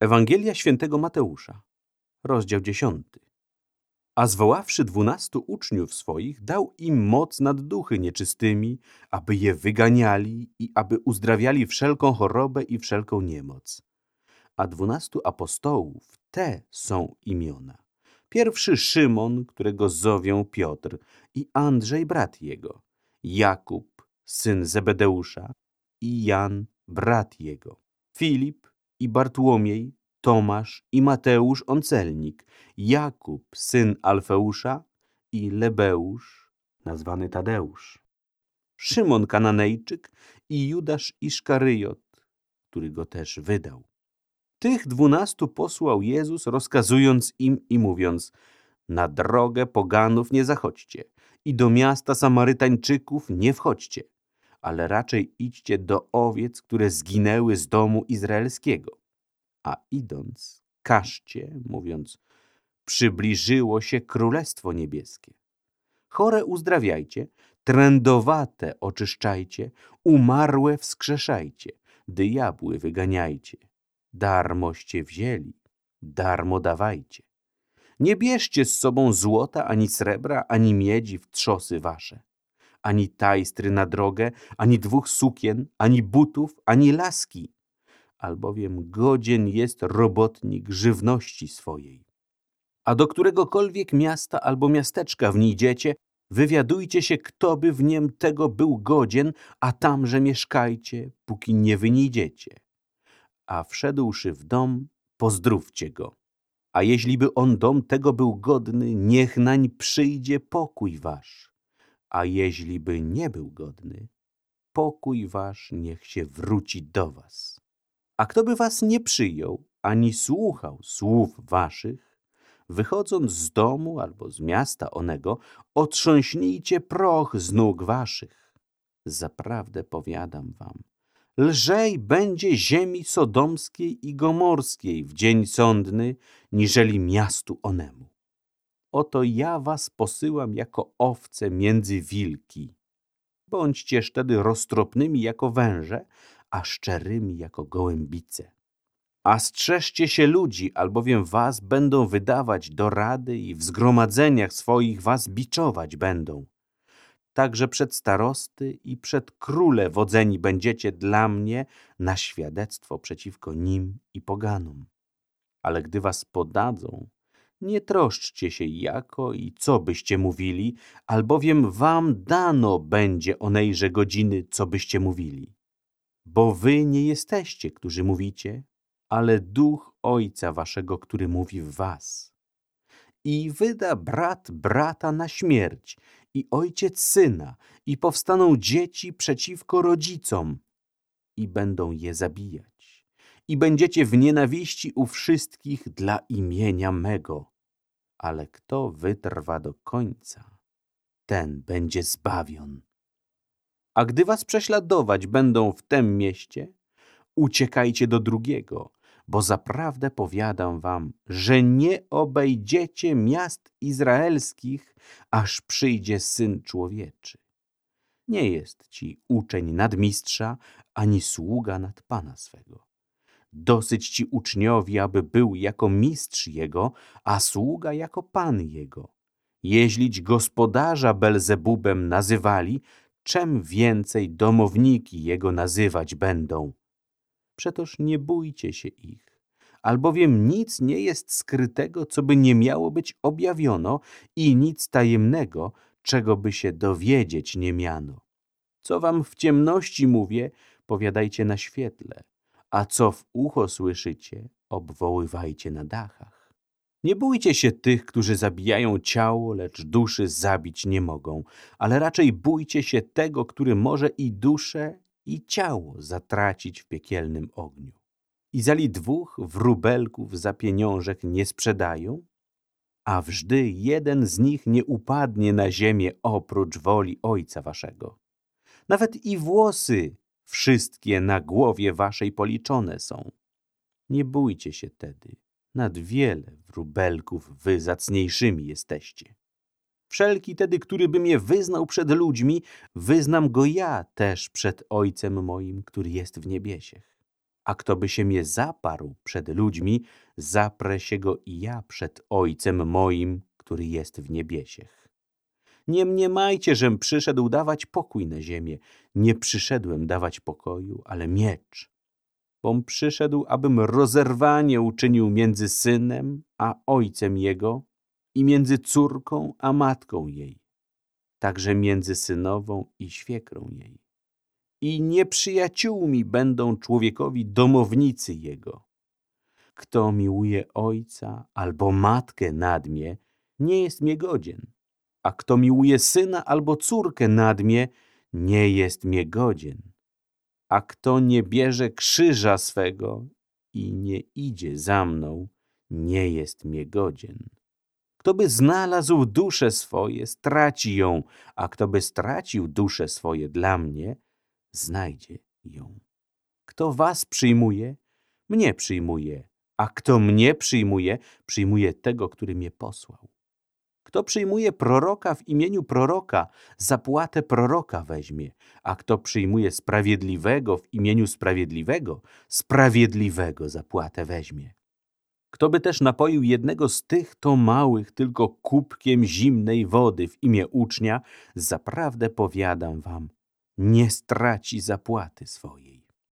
Ewangelia świętego Mateusza, rozdział 10. A zwoławszy dwunastu uczniów swoich, dał im moc nad duchy nieczystymi, aby je wyganiali i aby uzdrawiali wszelką chorobę i wszelką niemoc. A dwunastu apostołów, te są imiona. Pierwszy Szymon, którego zowią Piotr, i Andrzej, brat jego, Jakub, syn Zebedeusza, i Jan, brat jego, Filip, i Bartłomiej, Tomasz i Mateusz Oncelnik, Jakub, syn Alfeusza i Lebeusz, nazwany Tadeusz, Szymon Kananejczyk i Judasz Iszkaryjot, który go też wydał. Tych dwunastu posłał Jezus, rozkazując im i mówiąc, na drogę poganów nie zachodźcie i do miasta Samarytańczyków nie wchodźcie, ale raczej idźcie do owiec, które zginęły z domu izraelskiego. A idąc, każcie, mówiąc, przybliżyło się Królestwo Niebieskie. Chore uzdrawiajcie, trędowate oczyszczajcie, umarłe wskrzeszajcie, diabły wyganiajcie. Darmoście wzięli, darmo dawajcie. Nie bierzcie z sobą złota, ani srebra, ani miedzi w trzosy wasze ani tajstry na drogę, ani dwóch sukien, ani butów, ani laski, albowiem godzien jest robotnik żywności swojej. A do któregokolwiek miasta albo miasteczka wnidziecie, wywiadujcie się, kto by w niem tego był godzien, a tamże mieszkajcie, póki nie wynidziecie. A wszedłszy w dom, pozdrówcie go. A jeśliby on dom tego był godny, niech nań przyjdzie pokój wasz a jeźliby nie był godny, pokój wasz niech się wróci do was. A kto by was nie przyjął, ani słuchał słów waszych, wychodząc z domu albo z miasta onego, otrząśnijcie proch z nóg waszych. Zaprawdę powiadam wam, lżej będzie ziemi sodomskiej i gomorskiej w dzień sądny, niżeli miastu onemu. Oto ja was posyłam jako owce między wilki. Bądźcie wtedy roztropnymi jako węże, a szczerymi jako gołębice. A strzeżcie się ludzi, albowiem was będą wydawać do rady i w zgromadzeniach swoich was biczować będą. Także przed starosty i przed króle wodzeni będziecie dla mnie na świadectwo przeciwko nim i poganom. Ale gdy was podadzą, nie troszczcie się jako i co byście mówili, albowiem wam dano będzie onejże godziny, co byście mówili. Bo wy nie jesteście, którzy mówicie, ale duch Ojca waszego, który mówi w was. I wyda brat brata na śmierć, i ojciec syna, i powstaną dzieci przeciwko rodzicom, i będą je zabijać i będziecie w nienawiści u wszystkich dla imienia mego. Ale kto wytrwa do końca, ten będzie zbawion. A gdy was prześladować będą w tem mieście, uciekajcie do drugiego, bo zaprawdę powiadam wam, że nie obejdziecie miast izraelskich, aż przyjdzie Syn Człowieczy. Nie jest ci uczeń nadmistrza, ani sługa nad Pana swego. Dosyć ci uczniowi, aby był jako mistrz jego, a sługa jako pan jego. Jeźlić gospodarza Belzebubem nazywali, czem więcej domowniki jego nazywać będą. Przetoż nie bójcie się ich, albowiem nic nie jest skrytego, co by nie miało być objawiono i nic tajemnego, czego by się dowiedzieć nie miano. Co wam w ciemności mówię, powiadajcie na świetle a co w ucho słyszycie, obwoływajcie na dachach. Nie bójcie się tych, którzy zabijają ciało, lecz duszy zabić nie mogą, ale raczej bójcie się tego, który może i duszę, i ciało zatracić w piekielnym ogniu. I zali dwóch wróbelków za pieniążek nie sprzedają? A wżdy jeden z nich nie upadnie na ziemię oprócz woli Ojca Waszego. Nawet i włosy Wszystkie na głowie waszej policzone są. Nie bójcie się tedy, nad wiele wróbelków wy zacniejszymi jesteście. Wszelki tedy, który by mnie wyznał przed ludźmi, wyznam go ja też przed Ojcem moim, który jest w niebiesiech. A kto by się mnie zaparł przed ludźmi, zaprę się go i ja przed Ojcem moim, który jest w niebiesiech. Nie mniemajcie, żem przyszedł dawać pokój na ziemię. Nie przyszedłem dawać pokoju, ale miecz. Bom przyszedł, abym rozerwanie uczynił między synem a ojcem jego i między córką a matką jej, także między synową i świekrą jej. I nieprzyjaciółmi będą człowiekowi domownicy jego. Kto miłuje ojca albo matkę nad mnie, nie jest mnie godzien a kto miłuje syna albo córkę nad mnie, nie jest mnie godzien. A kto nie bierze krzyża swego i nie idzie za mną, nie jest mnie godzien. Kto by znalazł duszę swoje, straci ją, a kto by stracił duszę swoje dla mnie, znajdzie ją. Kto was przyjmuje, mnie przyjmuje, a kto mnie przyjmuje, przyjmuje tego, który mnie posłał. Kto przyjmuje proroka w imieniu proroka, zapłatę proroka weźmie, a kto przyjmuje sprawiedliwego w imieniu sprawiedliwego, sprawiedliwego zapłatę weźmie. Kto by też napoił jednego z tych to małych tylko kubkiem zimnej wody w imię ucznia, zaprawdę powiadam wam, nie straci zapłaty swojej.